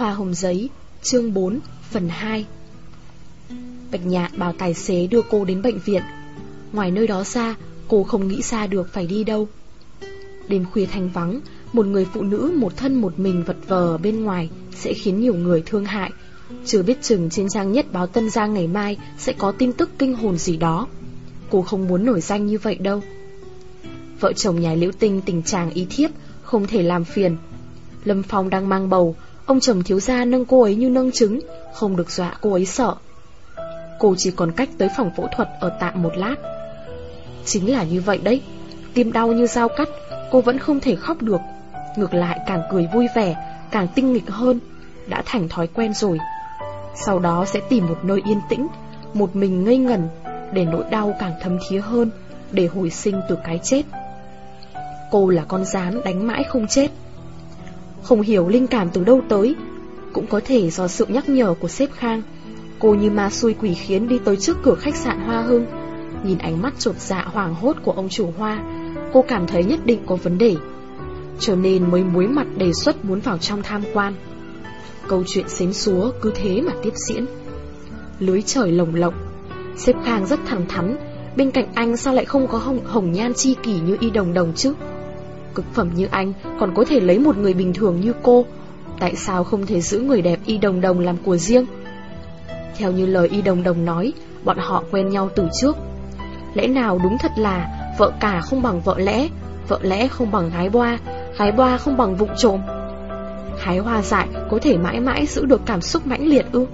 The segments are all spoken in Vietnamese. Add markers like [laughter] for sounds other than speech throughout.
Hoa hồng giấy, chương 4, phần 2 Bạch Nhạn bảo tài xế đưa cô đến bệnh viện. Ngoài nơi đó ra, cô không nghĩ ra được phải đi đâu. Đêm khuya thanh vắng, một người phụ nữ một thân một mình vật vờ bên ngoài sẽ khiến nhiều người thương hại. Chưa biết chừng trên trang nhất báo Tân Giang ngày mai sẽ có tin tức kinh hồn gì đó. Cô không muốn nổi danh như vậy đâu. Vợ chồng nhà liễu tinh tình trạng ý thiếp Không thể làm phiền. Lâm Phong đang mang bầu Ông chồng thiếu gia nâng cô ấy như nâng trứng, Không được dọa cô ấy sợ. Cô chỉ còn cách tới phòng phẫu thuật Ở tạm một lát. Chính là như vậy đấy, Tim đau như dao cắt, Cô vẫn không thể khóc được. Ngược lại càng cười vui vẻ, Càng tinh nghịch hơn, Đã thành thói quen rồi. Sau đó sẽ tìm một nơi yên tĩnh, Một mình ngây ngẩn, Để nỗi đau càng thấm thía hơn, Để hồi sinh từ cái chết. Cô là con rán đánh mãi không chết. Không hiểu linh cảm từ đâu tới. Cũng có thể do sự nhắc nhở của sếp Khang Cô như ma xui quỷ khiến đi tới trước cửa khách sạn Hoa Hưng Nhìn ánh mắt chột dạ hoảng hốt của ông chủ Hoa Cô cảm thấy nhất định có vấn đề. Cho nên mới muối mặt đề xuất muốn vào trong tham quan. Câu chuyện xến xúa cứ thế mà tiếp diễn. Lưới trời lồng lộng Sếp Khang rất thẳng thắn Bên cạnh anh sao lại không có hồng, hồng nhan chi kỷ như y đồng đồng chứ? Cực phẩm như anh, còn có thể lấy một người bình thường như cô. Tại sao không thể giữ người đẹp y đồng đồng làm của riêng? Theo như lời y đồng đồng nói, Bọn họ quen nhau từ trước. Lẽ nào đúng thật là Vợ cả không bằng vợ lẽ Vợ lẽ không bằng gái boa Gái boa không bằng vụng trộm? Hái hoa dại có thể mãi mãi giữ được cảm xúc mãnh liệt ư?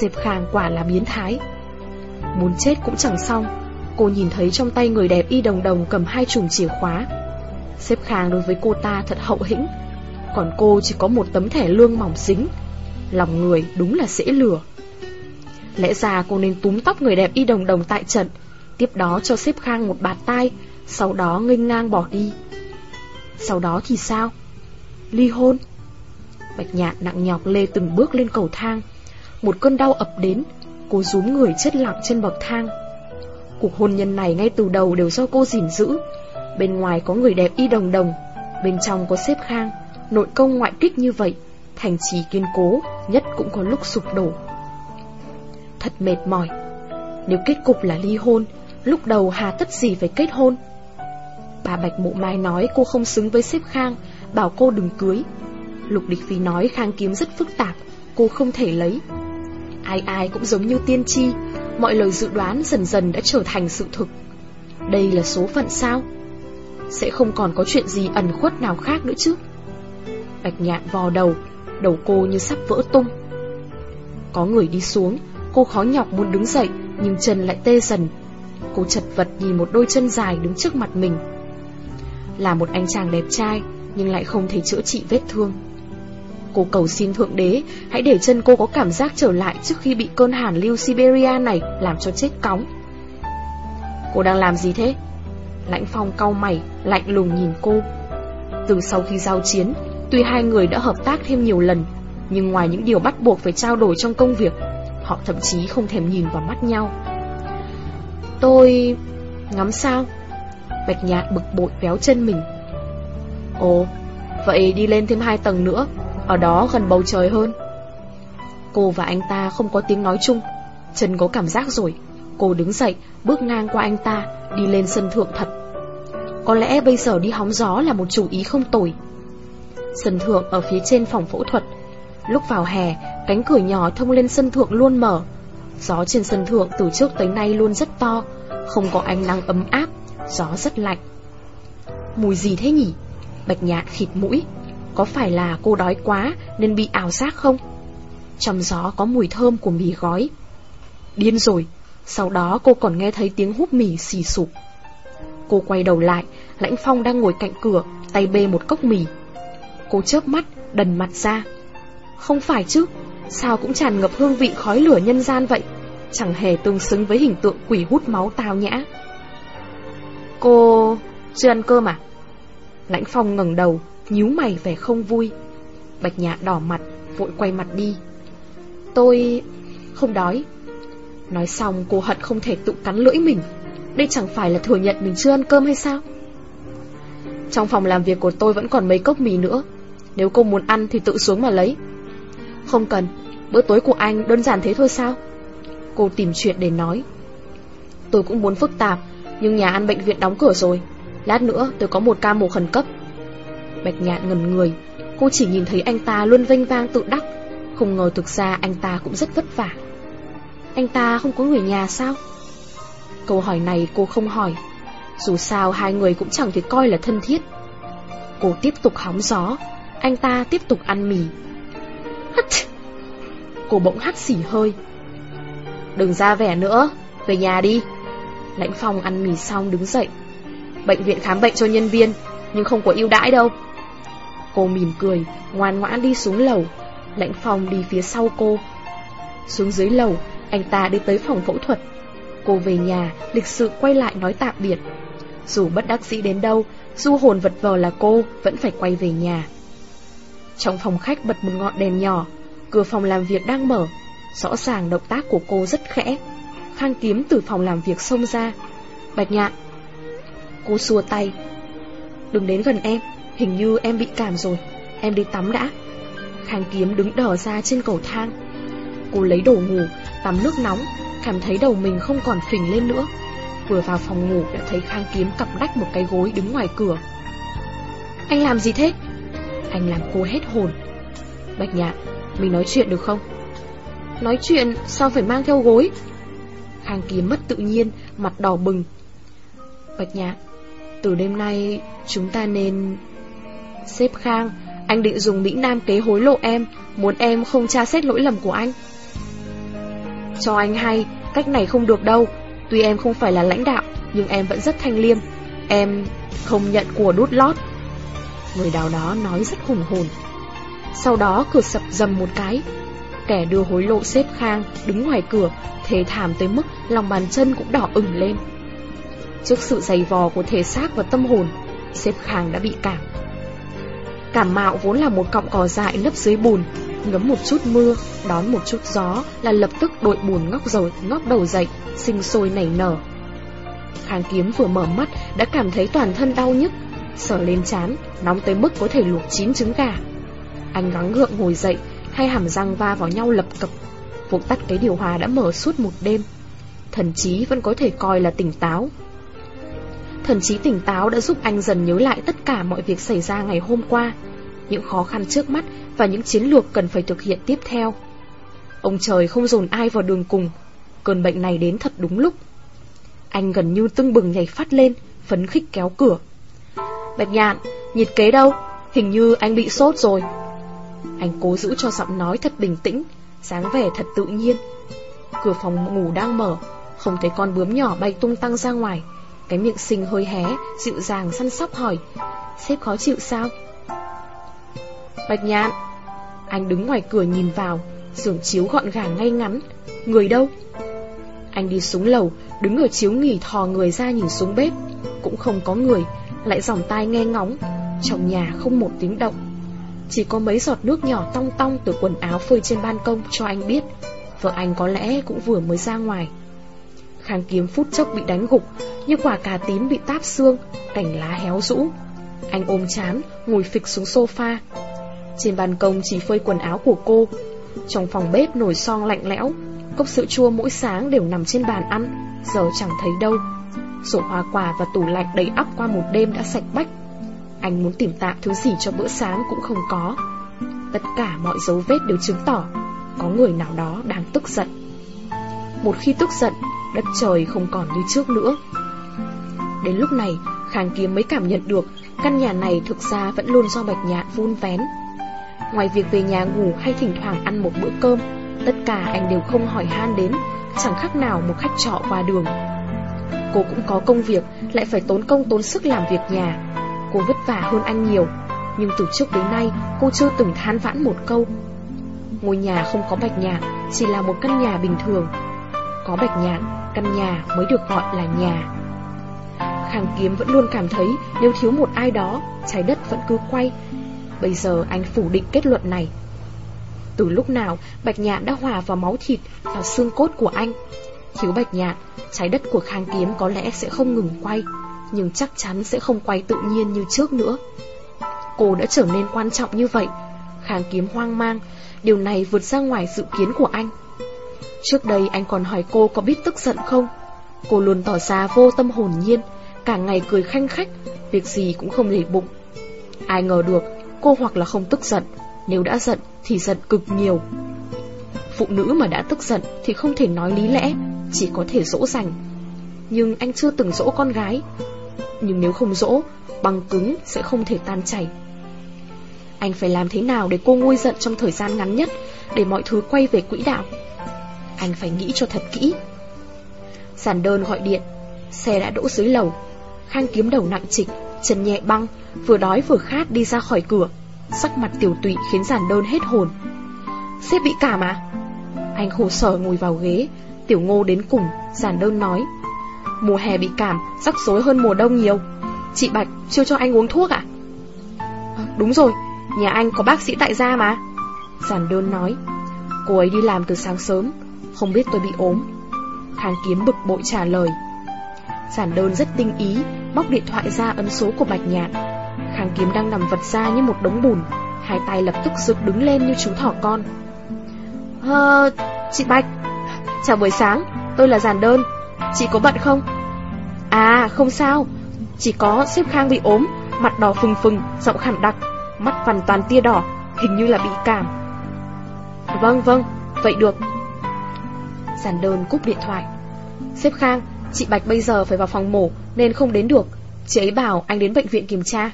Xếp Khang quả là biến thái. Muốn chết cũng chẳng xong. Cô nhìn thấy trong tay người đẹp y đồng đồng cầm hai chùm chìa khóa. Sếp Khang đối với cô ta thật hậu hĩnh. Còn cô chỉ có một tấm thẻ lương mỏng xính. Lòng người đúng là dễ lừa. Lẽ ra cô nên túm tóc người đẹp y đồng đồng tại trận, Tiếp đó cho sếp Khang một bạt tai, Sau đó nghênh ngang bỏ đi. Sau đó thì sao? Ly hôn. Bạch nhạn nặng nhọc lê từng bước lên cầu thang. Một cơn đau ập đến, Cô rúm người chết lặng trên bậc thang. Cuộc hôn nhân này ngay từ đầu đều do cô gìn giữ. Bên ngoài có người đẹp y đồng đồng, Bên trong có xếp khang. Nội công ngoại kích như vậy, Thành trì kiên cố, Nhất cũng có lúc sụp đổ. Thật mệt mỏi. Nếu kết cục là ly hôn, Lúc đầu hà tất gì phải kết hôn? Bà Bạch Mộ Mai nói cô không xứng với xếp khang, Bảo cô đừng cưới. Lục Địch Phi nói khang kiếm rất phức tạp, Cô không thể lấy. Ai ai cũng giống như tiên tri, Mọi lời dự đoán dần dần đã trở thành sự thực. Đây là số phận sao? Sẽ không còn có chuyện gì ẩn khuất nào khác nữa chứ. Bạch nhạn vò đầu Đầu cô như sắp vỡ tung. Có người đi xuống, Cô khó nhọc muốn đứng dậy, Nhưng chân lại tê dần. Cô chật vật nhìn một đôi chân dài đứng trước mặt mình. Là một anh chàng đẹp trai, Nhưng lại không thể chữa trị vết thương. Cô cầu xin Thượng Đế, Hãy để chân cô có cảm giác trở lại Trước khi bị cơn hàn lưu Siberia này Làm cho chết cóng. Cô đang làm gì thế? Lãnh Phong cau mày Lạnh lùng nhìn cô. Từ sau khi giao chiến Tuy hai người đã hợp tác thêm nhiều lần Nhưng ngoài những điều bắt buộc phải trao đổi trong công việc Họ thậm chí không thèm nhìn vào mắt nhau. Tôi... ngắm sao? Bạch nhạt bực bội véo chân mình. Ồ Vậy đi lên thêm hai tầng nữa ở đó gần bầu trời hơn. Cô và anh ta không có tiếng nói chung Trần có cảm giác rồi. Cô đứng dậy, bước ngang qua anh ta Đi lên sân thượng thật. Có lẽ bây giờ đi hóng gió là một chủ ý không tồi. Sân thượng ở phía trên phòng phẫu thuật. Lúc vào hè Cánh cửa nhỏ thông lên sân thượng luôn mở. Gió trên sân thượng từ trước tới nay luôn rất to Không có ánh nắng ấm áp Gió rất lạnh. Mùi gì thế nhỉ? Bạch nhạc khịt mũi. Có phải là cô đói quá nên bị ảo giác không? Trong gió có mùi thơm của mì gói. Điên rồi, sau đó cô còn nghe thấy tiếng hút mì xì sụp. Cô quay đầu lại, Lãnh Phong đang ngồi cạnh cửa, tay bê một cốc mì. Cô chớp mắt, đần mặt ra. Không phải chứ, sao cũng tràn ngập hương vị khói lửa nhân gian vậy, chẳng hề tương xứng với hình tượng quỷ hút máu tào nhã. Cô... chưa ăn cơm à? Lãnh Phong ngẩng đầu, nhíu mày vẻ không vui. Bạch nhã đỏ mặt, vội quay mặt đi. Tôi... không đói. Nói xong cô hận không thể tự cắn lưỡi mình. Đây chẳng phải là thừa nhận mình chưa ăn cơm hay sao? Trong phòng làm việc của tôi vẫn còn mấy cốc mì nữa. Nếu cô muốn ăn thì tự xuống mà lấy. Không cần, bữa tối của anh đơn giản thế thôi sao? Cô tìm chuyện để nói. Tôi cũng muốn phức tạp, nhưng nhà ăn bệnh viện đóng cửa rồi. Lát nữa tôi có một ca mổ khẩn cấp. Bạch nhạn ngần người, cô chỉ nhìn thấy anh ta luôn vênh vang tự đắc, không ngờ thực ra anh ta cũng rất vất vả. Anh ta không có người nhà sao? Câu hỏi này cô không hỏi, dù sao hai người cũng chẳng thể coi là thân thiết. Cô tiếp tục hóng gió, anh ta tiếp tục ăn mì. Hắt! Cô bỗng hắt xỉ hơi. Đừng ra vẻ nữa, về nhà đi. Lãnh Phong ăn mì xong đứng dậy. Bệnh viện khám bệnh cho nhân viên, nhưng không có ưu đãi đâu. Cô mỉm cười, ngoan ngoãn đi xuống lầu. Lãnh Phong đi phía sau cô. Xuống dưới lầu, anh ta đi tới phòng phẫu thuật. Cô về nhà, lịch sự quay lại nói tạm biệt. Dù bất đắc dĩ đến đâu, du hồn vật vờ là cô vẫn phải quay về nhà. Trong phòng khách bật một ngọn đèn nhỏ, cửa phòng làm việc đang mở. Rõ ràng động tác của cô rất khẽ. Khang kiếm từ phòng làm việc xông ra. Bạch nhạn. Cô xua tay. Đừng đến gần em, hình như em bị cảm rồi. Em đi tắm đã. Khang kiếm đứng đờ ra trên cầu thang. Cô lấy đồ ngủ, tắm nước nóng, cảm thấy đầu mình không còn phình lên nữa. Vừa vào phòng ngủ đã thấy Khang kiếm cặp đách một cái gối đứng ngoài cửa. Anh làm gì thế? Anh làm cô hết hồn. Bạch nhạn, mình nói chuyện được không? Nói chuyện sao phải mang theo gối? Khang kiếm mất tự nhiên, mặt đỏ bừng. Bạch nhạn, từ đêm nay chúng ta nên... xếp Khang, anh định dùng Mỹ Nam kế hối lộ em, muốn em không tra xét lỗi lầm của anh. Cho anh hay, cách này không được đâu, tuy em không phải là lãnh đạo, nhưng em vẫn rất thanh liêm. Em không nhận của đút lót. Người đào đó nói rất hùng hồn. Sau đó cửa sập dầm một cái. Kẻ đưa hối lộ xếp khang, đứng ngoài cửa, thề thảm tới mức lòng bàn chân cũng đỏ ửng lên. Trước sự dày vò của thể xác và tâm hồn, xếp khang đã bị cảm. Cảm mạo vốn là một cọng cỏ dại nấp dưới bùn, ngấm một chút mưa, đón một chút gió là lập tức đội buồn ngóc rồi ngóc đầu dậy, sinh sôi nảy nở. Khang kiếm vừa mở mắt đã cảm thấy toàn thân đau nhức, sờ lên chán, nóng tới mức có thể luộc chín trứng gà. Anh gắng gượng ngồi dậy, hai hàm răng va vào nhau lập cập, vụt tắt cái điều hòa đã mở suốt một đêm. Thần trí vẫn có thể coi là tỉnh táo. Thần trí tỉnh táo đã giúp anh dần nhớ lại tất cả mọi việc xảy ra ngày hôm qua, những khó khăn trước mắt và những chiến lược cần phải thực hiện tiếp theo. Ông trời không dồn ai vào đường cùng, cơn bệnh này đến thật đúng lúc. Anh gần như tưng bừng nhảy phát lên, phấn khích kéo cửa. Bạch nhạn, nhiệt kế đâu? Hình như anh bị sốt rồi. Anh cố giữ cho giọng nói thật bình tĩnh, dáng vẻ thật tự nhiên. Cửa phòng ngủ đang mở, không thấy con bướm nhỏ bay tung tăng ra ngoài. Cái miệng xinh hơi hé, dịu dàng săn sóc hỏi. Sếp khó chịu sao? Bạch nhạn. Anh đứng ngoài cửa nhìn vào, giường chiếu gọn gàng ngay ngắn. Người đâu? Anh đi xuống lầu, Đứng ở chiếu nghỉ thò người ra nhìn xuống bếp. Cũng không có người, Lại dòng tai nghe ngóng. Trong nhà không một tiếng động. Chỉ có mấy giọt nước nhỏ tong tong Từ quần áo phơi trên ban công cho anh biết. Vợ anh có lẽ cũng vừa mới ra ngoài. Kháng kiếm phút chốc bị đánh gục, Như quả cà tím bị táp xương, Cành lá héo rũ. Anh ôm chán, Ngồi phịch xuống sofa trên ban công chỉ phơi quần áo của cô. Trong phòng bếp nồi son lạnh lẽo, Cốc sữa chua mỗi sáng đều nằm trên bàn ăn, Giờ chẳng thấy đâu. Sổ hoa quả và tủ lạnh đầy ắp qua một đêm đã sạch bách. Anh muốn tìm tạm thứ gì cho bữa sáng cũng không có. Tất cả mọi dấu vết đều chứng tỏ Có người nào đó đang tức giận. Một khi tức giận, Đất trời không còn như trước nữa. Đến lúc này, Khang Kiếm mới cảm nhận được Căn nhà này thực ra vẫn luôn do Bạch Nhạn vun vén. Ngoài việc về nhà ngủ hay thỉnh thoảng ăn một bữa cơm, tất cả anh đều không hỏi han đến, chẳng khác nào một khách trọ qua đường. Cô cũng có công việc, lại phải tốn công tốn sức làm việc nhà. Cô vất vả hơn anh nhiều, nhưng từ trước đến nay cô chưa từng than vãn một câu. Ngôi nhà không có bạch nhạn, chỉ là một căn nhà bình thường. Có bạch nhạn, căn nhà mới được gọi là nhà. Khang Kiếm vẫn luôn cảm thấy nếu thiếu một ai đó, trái đất vẫn cứ quay, Bây giờ anh phủ định kết luận này. Từ lúc nào, bạch nhạn đã hòa vào máu thịt, Vào xương cốt của anh? Thiếu bạch nhạn, Trái đất của khang kiếm có lẽ sẽ không ngừng quay, Nhưng chắc chắn sẽ không quay tự nhiên như trước nữa. Cô đã trở nên quan trọng như vậy. Khang kiếm hoang mang, Điều này vượt ra ngoài dự kiến của anh. Trước đây anh còn hỏi cô có biết tức giận không? Cô luôn tỏ ra vô tâm hồn nhiên, Cả ngày cười khanh khách, Việc gì cũng không để bụng. Ai ngờ được cô hoặc là không tức giận. Nếu đã giận, thì giận cực nhiều. Phụ nữ mà đã tức giận Thì không thể nói lý lẽ, Chỉ có thể dỗ dành. Nhưng anh chưa từng dỗ con gái. Nhưng nếu không dỗ Băng cứng sẽ không thể tan chảy. Anh phải làm thế nào để cô nguôi giận trong thời gian ngắn nhất, Để mọi thứ quay về quỹ đạo? Anh phải nghĩ cho thật kỹ. Giản đơn gọi điện. Xe đã đỗ dưới lầu. Khang kiếm đầu nặng trịch. Chân nhẹ băng, Vừa đói vừa khát đi ra khỏi cửa. Sắc mặt tiểu tụy khiến giản đơn hết hồn. Xếp bị cảm à? Anh khổ sở ngồi vào ghế. Tiểu ngô đến cùng, Giản đơn nói. Mùa hè bị cảm, Rắc rối hơn mùa đông nhiều. Chị Bạch, chưa cho anh uống thuốc à? à Đúng rồi, Nhà anh có bác sĩ tại gia mà. Giản đơn nói. Cô ấy đi làm từ sáng sớm, Không biết tôi bị ốm. Khang kiếm bực bội trả lời. Giản đơn rất tinh ý Móc điện thoại ra ấn số của Bạch Nhạn. Khang kiếm đang nằm vật ra như một đống bùn Hai tay lập tức rực đứng lên như chú thỏ con. Ờ, chị Bạch Chào buổi sáng, tôi là Giản đơn Chị có bận không? À, không sao Chỉ có xếp Khang bị ốm Mặt đỏ phừng phừng, giọng khẳng đặc Mắt hoàn toàn tia đỏ Hình như là bị cảm. Vâng vâng, vậy được. Giản đơn cúp điện thoại. Xếp Khang, chị Bạch bây giờ phải vào phòng mổ, Nên không đến được. Chị ấy bảo anh đến bệnh viện kiểm tra.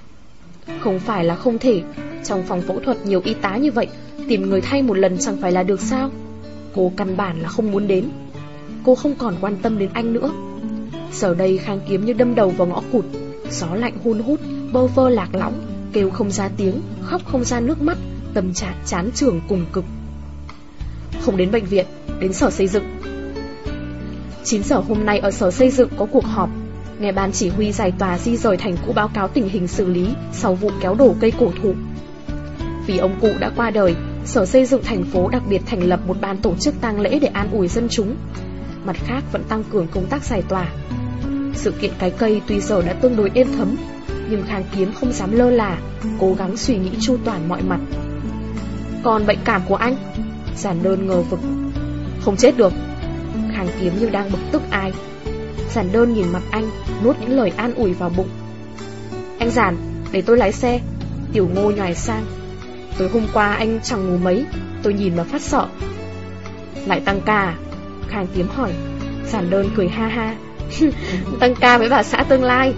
Không phải là không thể. Trong phòng phẫu thuật nhiều y tá như vậy, Tìm người thay một lần chẳng phải là được sao? Cô căn bản là không muốn đến. Cô không còn quan tâm đến anh nữa. Giờ đây khang kiếm như đâm đầu vào ngõ cụt, Gió lạnh hun hút, Bơ vơ lạc lõng, Kêu không ra tiếng, Khóc không ra nước mắt, Tâm trạng chán trường cùng cực. Không đến bệnh viện, Đến sở xây dựng 9 giờ hôm nay ở sở xây dựng có cuộc họp. Nghe ban chỉ huy giải tòa di rời thành cũ báo cáo tình hình xử lý Sau vụ kéo đổ cây cổ thụ. Vì ông cụ đã qua đời, Sở xây dựng thành phố đặc biệt thành lập một ban tổ chức tang lễ để an ủi dân chúng. Mặt khác vẫn tăng cường công tác giải tòa Sự kiện cái cây tuy giờ đã tương đối êm thấm, Nhưng Khang Kiếm không dám lơ là, Cố gắng suy nghĩ chu toàn mọi mặt. Còn bệnh cảm của anh? Giản đơn ngờ vực. Không chết được. Hàng Kiếm như đang bực tức ai Giản đơn nhìn mặt anh Nuốt những lời an ủi vào bụng Anh Giản, để tôi lái xe Tiểu ngô nhòi sang Tối hôm qua anh chẳng ngủ mấy Tôi nhìn mà phát sợ Lại tăng ca à? Khang Kiếm hỏi Giản đơn cười ha ha [laughs] Tăng ca với bà xã tương lai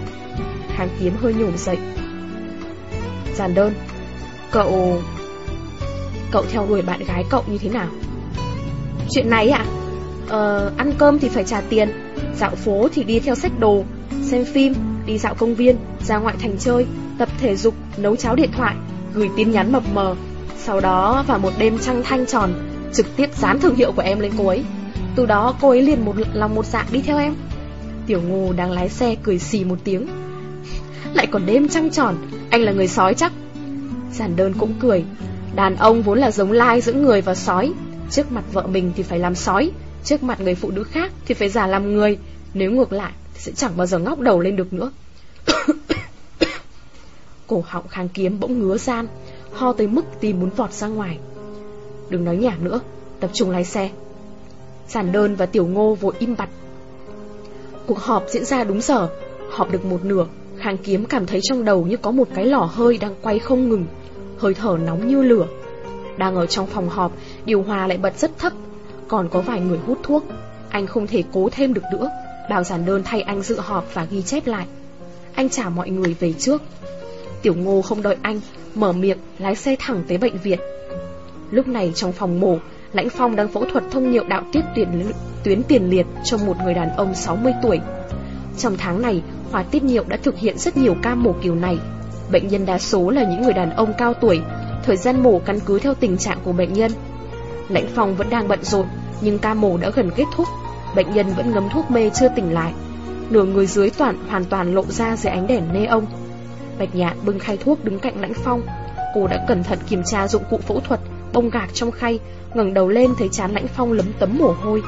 Khang Kiếm hơi nhổm dậy Giản đơn Cậu... Cậu theo đuổi bạn gái cậu như thế nào? Chuyện này ạ? À? Ờ, ăn cơm thì phải trả tiền. Dạo phố thì đi theo sách đồ Xem phim, đi dạo công viên Ra ngoại thành chơi, tập thể dục Nấu cháo điện thoại, gửi tin nhắn mập mờ. Sau đó vào một đêm trăng thanh tròn Trực tiếp dán thương hiệu của em lên cô ấy. Từ đó cô ấy liền một lòng một dạng đi theo em. Tiểu ngô đang lái xe cười xì một tiếng. [laughs] Lại còn đêm trăng tròn Anh là người sói chắc. Giản đơn cũng cười. Đàn ông vốn là giống lai giữa người và sói. Trước mặt vợ mình thì phải làm sói. Trước mặt người phụ nữ khác thì phải giả làm người, Nếu ngược lại thì sẽ chẳng bao giờ ngóc đầu lên được nữa. [coughs] Cổ họng kháng kiếm bỗng ngứa gian, Ho tới mức tìm muốn vọt ra ngoài. Đừng nói nhảm nữa, Tập trung lái xe. Giản đơn và tiểu ngô vội im bặt. Cuộc họp diễn ra đúng giờ, Họp được một nửa, Kháng kiếm cảm thấy trong đầu như có một cái lò hơi đang quay không ngừng, Hơi thở nóng như lửa. Đang ở trong phòng họp, Điều hòa lại bật rất thấp còn có vài người hút thuốc. Anh không thể cố thêm được nữa. Bảo giản đơn thay anh dự họp và ghi chép lại. Anh trả mọi người về trước. Tiểu ngô không đợi anh Mở miệng lái xe thẳng tới bệnh viện. Lúc này trong phòng mổ Lãnh Phong đang phẫu thuật thông niệu đạo tiết tuyến, tuyến tiền liệt cho một người đàn ông 60 tuổi. Trong tháng này, khoa tiết niệu đã thực hiện rất nhiều ca mổ kiểu này. Bệnh nhân đa số là những người đàn ông cao tuổi, thời gian mổ căn cứ theo tình trạng của bệnh nhân. Lãnh Phong vẫn đang bận rộn, nhưng ca mổ đã gần kết thúc, bệnh nhân vẫn ngấm thuốc mê chưa tỉnh lại. Nửa người dưới toàn hoàn toàn lộ ra dưới ánh đèn nê ông. Bạch Nhạn bưng khay thuốc đứng cạnh Lãnh Phong. Cô đã cẩn thận kiểm tra dụng cụ phẫu thuật, bông gạc trong khay, ngẩng đầu lên thấy chán Lãnh Phong lấm tấm mồ hôi.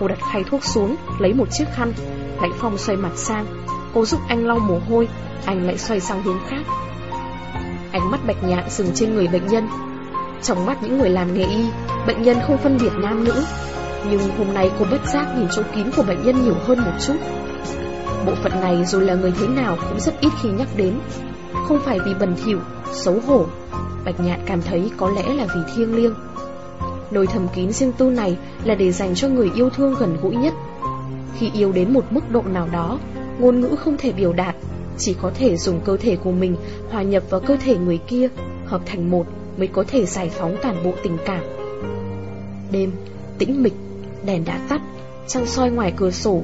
Cô đặt khay thuốc xuống, lấy một chiếc khăn. Lãnh Phong xoay mặt sang, cô giúp anh lau mồ hôi, anh lại xoay sang hướng khác. Ánh mắt Bạch Nhạn dừng trên người bệnh nhân. Trong mắt những người làm nghề y, bệnh nhân không phân biệt nam nữ. Nhưng hôm nay cô bất giác nhìn chỗ kín của bệnh nhân nhiều hơn một chút. Bộ phận này dù là người thế nào cũng rất ít khi nhắc đến. Không phải vì bẩn thỉu, xấu hổ. Bạch Nhạn cảm thấy có lẽ là vì thiêng liêng. Nồi thầm kín riêng tư này là để dành cho người yêu thương gần gũi nhất. Khi yêu đến một mức độ nào đó, ngôn ngữ không thể biểu đạt, chỉ có thể dùng cơ thể của mình hòa nhập vào cơ thể người kia, hợp thành một mới có thể giải phóng toàn bộ tình cảm. Đêm, tĩnh mịch, đèn đã tắt, trăng soi ngoài cửa sổ,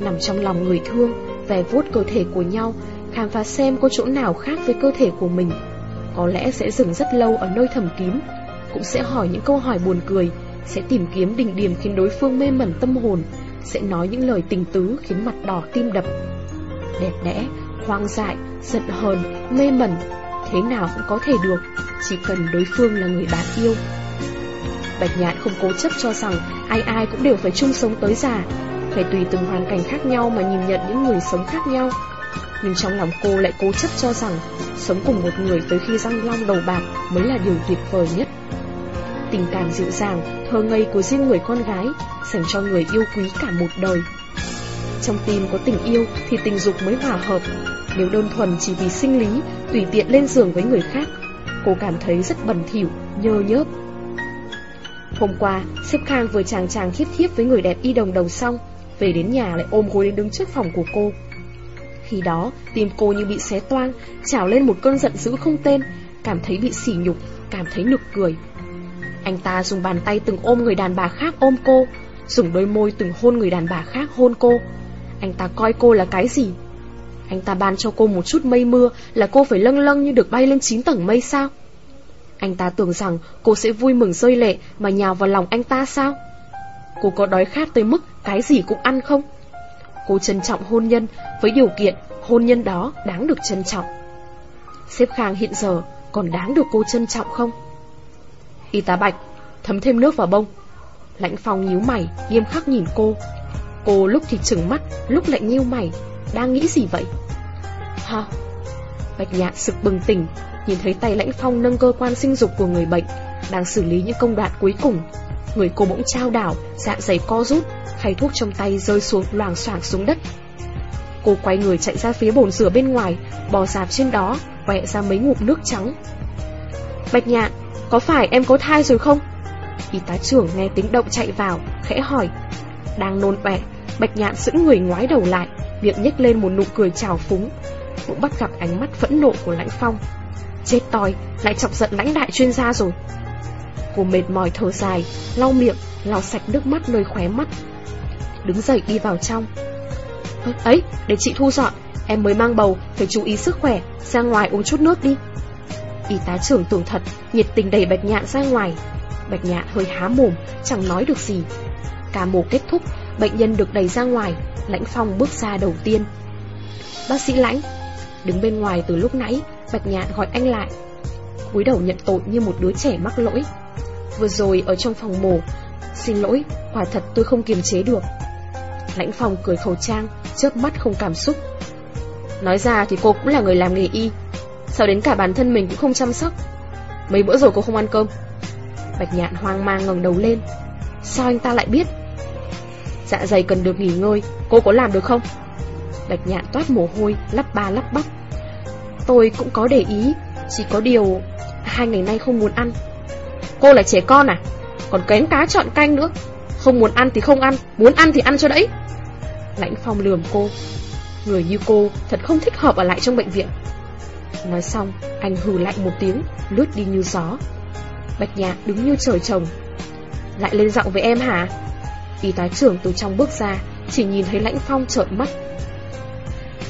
nằm trong lòng người thương, về vuốt cơ thể của nhau, khám phá xem có chỗ nào khác với cơ thể của mình. Có lẽ sẽ dừng rất lâu ở nơi thầm kín, cũng sẽ hỏi những câu hỏi buồn cười, sẽ tìm kiếm đỉnh điểm khiến đối phương mê mẩn tâm hồn, sẽ nói những lời tình tứ khiến mặt đỏ tim đập. Đẹp đẽ, hoang dại, giận hờn, mê mẩn, thế nào cũng có thể được, chỉ cần đối phương là người bạn yêu. Bạch Nhạn không cố chấp cho rằng ai ai cũng đều phải chung sống tới già, phải tùy từng hoàn cảnh khác nhau mà nhìn nhận những người sống khác nhau. Nhưng trong lòng cô lại cố chấp cho rằng sống cùng một người tới khi răng long đầu bạc mới là điều tuyệt vời nhất. Tình cảm dịu dàng, thơ ngây của riêng người con gái, dành cho người yêu quý cả một đời. Trong tim có tình yêu thì tình dục mới hòa hợp. Nếu đơn thuần chỉ vì sinh lý, tùy tiện lên giường với người khác, cô cảm thấy rất bẩn thỉu, nhơ nhớp. Hôm qua, xếp Khang vừa chàng chàng thiếp thiếp với người đẹp y đồng đầu xong, về đến nhà lại ôm gối đến đứng trước phòng của cô. Khi đó, tim cô như bị xé toang, trào lên một cơn giận dữ không tên, cảm thấy bị sỉ nhục, cảm thấy nực cười. Anh ta dùng bàn tay từng ôm người đàn bà khác ôm cô, dùng đôi môi từng hôn người đàn bà khác hôn cô. Anh ta coi cô là cái gì? Anh ta ban cho cô một chút mây mưa là cô phải lâng lâng như được bay lên 9 tầng mây sao? Anh ta tưởng rằng cô sẽ vui mừng rơi lệ mà nhào vào lòng anh ta sao? Cô có đói khát tới mức cái gì cũng ăn không? Cô trân trọng hôn nhân với điều kiện hôn nhân đó đáng được trân trọng. Xếp Khang hiện giờ còn đáng được cô trân trọng không? Y tá Bạch, thấm thêm nước vào bông. Lãnh Phong nhíu mày, nghiêm khắc nhìn cô. Cô lúc thì trừng mắt, lúc lại nhíu mày, đang nghĩ gì vậy? Hả? Bạch Nhạn sực bừng tỉnh, nhìn thấy tay Lãnh Phong nâng cơ quan sinh dục của người bệnh, đang xử lý những công đoạn cuối cùng. Người cô bỗng trao đảo, dạ dày co rút, khay thuốc trong tay rơi xuống loảng xoảng xuống đất. Cô quay người chạy ra phía bồn rửa bên ngoài, bò dạp trên đó, vẹ ra mấy ngụm nước trắng. Bạch Nhạn, có phải em có thai rồi không? Y tá trưởng nghe tiếng động chạy vào, khẽ hỏi. Đang nôn bẹ, Bạch Nhạn sững người ngoái đầu lại, miệng nhếch lên một nụ cười trào phúng. Cũng bắt gặp ánh mắt phẫn nộ của Lãnh Phong. Chết toi, lại chọc giận lãnh đại chuyên gia rồi. Cô mệt mỏi thở dài, lau miệng, lau sạch nước mắt nơi khóe mắt. Đứng dậy đi vào trong. Ấy, để chị thu dọn, em mới mang bầu, phải chú ý sức khỏe, ra ngoài uống chút nước đi. Y tá trưởng tưởng thật, nhiệt tình đẩy Bạch Nhạn ra ngoài. Bạch Nhạn hơi há mồm, chẳng nói được gì. Ca mổ kết thúc, bệnh nhân được đẩy ra ngoài, Lãnh Phong bước ra đầu tiên. Bác sĩ Lãnh, đứng bên ngoài từ lúc nãy, Bạch Nhạn gọi anh lại. cúi đầu nhận tội như một đứa trẻ mắc lỗi. Vừa rồi ở trong phòng mổ, xin lỗi, quả thật tôi không kiềm chế được. Lãnh Phong cười khẩu trang, chớp mắt không cảm xúc. Nói ra thì cô cũng là người làm nghề y, Sao đến cả bản thân mình cũng không chăm sóc Mấy bữa rồi cô không ăn cơm Bạch nhạn hoang mang ngẩng đầu lên Sao anh ta lại biết Dạ dày cần được nghỉ ngơi. Cô có làm được không? Bạch nhạn toát mồ hôi lắp ba lắp bắp. Tôi cũng có để ý Chỉ có điều Hai ngày nay không muốn ăn. Cô là trẻ con à? Còn kén cá chọn canh nữa. Không muốn ăn thì không ăn Muốn ăn thì ăn cho đấy. Lãnh phong lườm cô. Người như cô thật không thích hợp ở lại trong bệnh viện. Nói xong, anh hừ lạnh một tiếng, lướt đi như gió. Bạch nhạn đứng như trời trồng. Lại lên giọng với em hả? Y tá trưởng từ trong bước ra, chỉ nhìn thấy Lãnh Phong trợn mắt.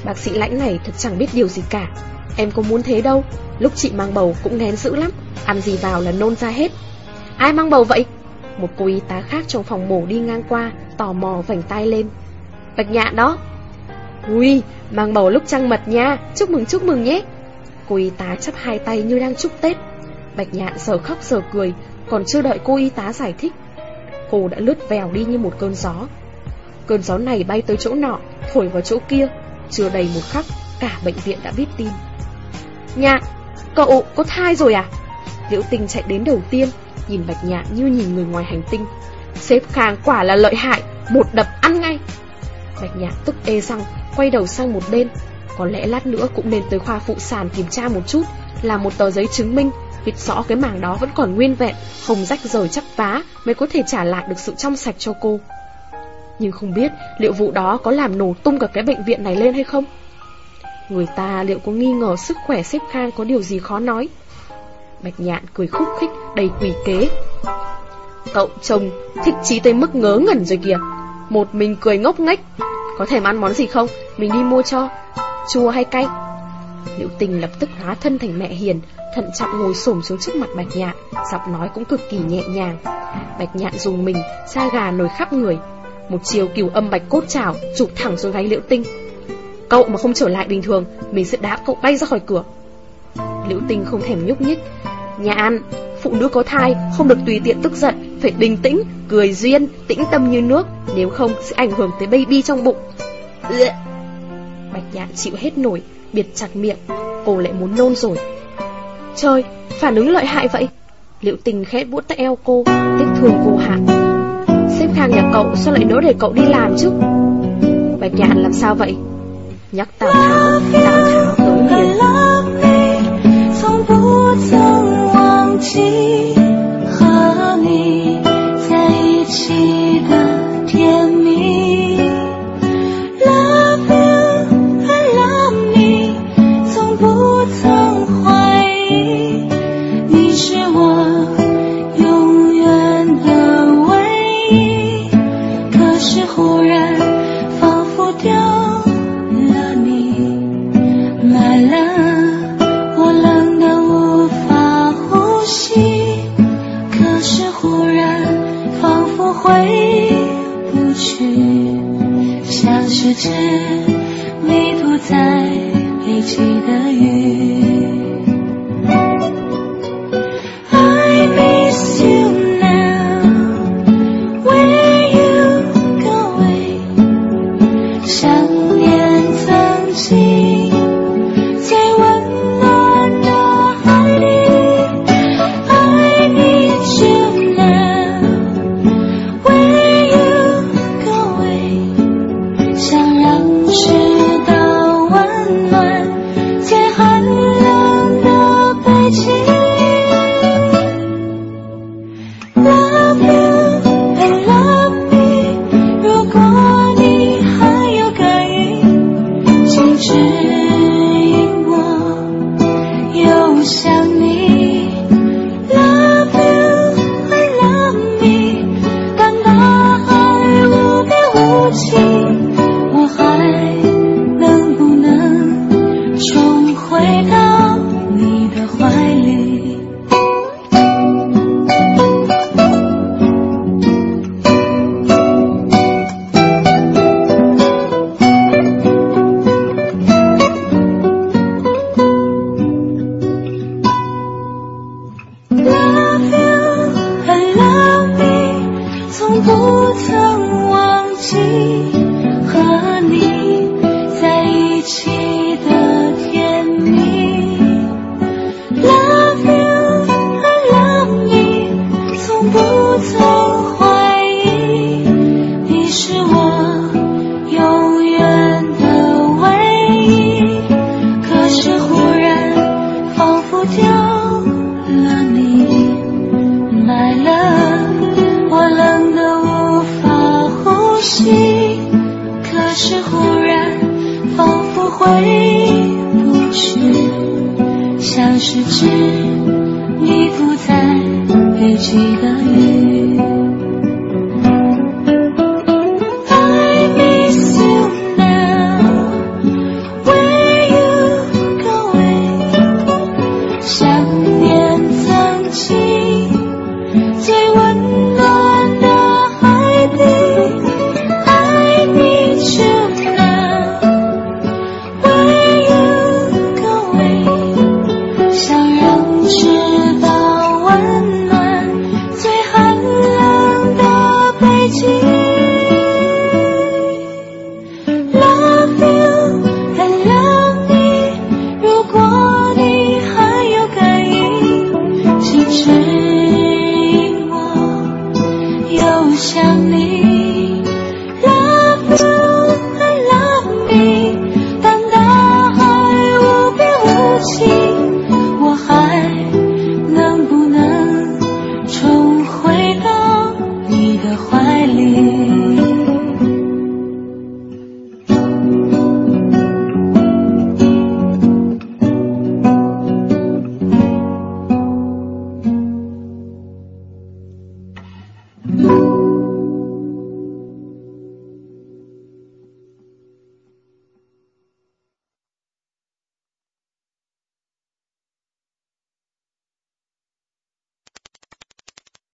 Bác sĩ Lãnh này thật chẳng biết điều gì cả. Em có muốn thế đâu, lúc chị mang bầu cũng nén dữ lắm, ăn gì vào là nôn ra hết. Ai mang bầu vậy? Một cô y tá khác trong phòng mổ đi ngang qua, tò mò vành tay lên. Bạch Nhạn đó. Ui, mang bầu lúc trăng mật nha, chúc mừng chúc mừng nhé. Cô y tá chắp hai tay như đang chúc Tết Bạch nhạn giờ khóc giờ cười Còn chưa đợi cô y tá giải thích Cô đã lướt vèo đi như một cơn gió Cơn gió này bay tới chỗ nọ Thổi vào chỗ kia Chưa đầy một khắc Cả bệnh viện đã biết tin Nhạn, cậu có thai rồi à? Liễu Tình chạy đến đầu tiên, nhìn Bạch Nhạn như nhìn người ngoài hành tinh. Xếp khang quả là lợi hại, một đập ăn ngay. Bạch Nhạn tức ê răng, quay đầu sang một bên. Có lẽ lát nữa cũng nên tới khoa phụ sản kiểm tra một chút, làm một tờ giấy chứng minh, biết rõ cái mảng đó vẫn còn nguyên vẹn, không rách rời chắc vá mới có thể trả lại được sự trong sạch cho cô. Nhưng không biết liệu vụ đó có làm nổ tung cả cái bệnh viện này lên hay không? Người ta liệu có nghi ngờ sức khỏe xếp khang có điều gì khó nói? Bạch nhạn cười khúc khích đầy quỷ kế Cậu chồng thích trí tới mức ngớ ngẩn rồi kìa Một mình cười ngốc nghếch Có thèm ăn món gì không Mình đi mua cho Chua hay cay Liễu tình lập tức hóa thân thành mẹ hiền Thận trọng ngồi xổm xuống trước mặt bạch nhạn Giọng nói cũng cực kỳ nhẹ nhàng. Bạch nhạn dùng mình Da gà nổi khắp người. Một chiều cừu âm bạch cốt chảo Chụp thẳng xuống gáy liễu tinh. Cậu mà không trở lại bình thường Mình sẽ đá cậu bay ra khỏi cửa. Liễu tinh không thèm nhúc nhích. Nhà An, phụ nữ có thai không được tùy tiện tức giận, phải bình tĩnh, cười duyên, tĩnh tâm như nước, nếu không sẽ ảnh hưởng tới baby trong bụng. Bạch Nhạn chịu hết nổi, biệt chặt miệng, cô lại muốn nôn rồi. Trời, phản ứng lợi hại vậy. Liệu tình khẽ vuốt tay eo cô, tiếc thương cô hạn. Sếp khang nhà cậu sao lại nỡ để cậu đi làm chứ? Bạch Nhạn làm sao vậy? Nhắc Tào Tháo, Tào Tháo tới liền. 不曾忘记和你在一起的甜蜜。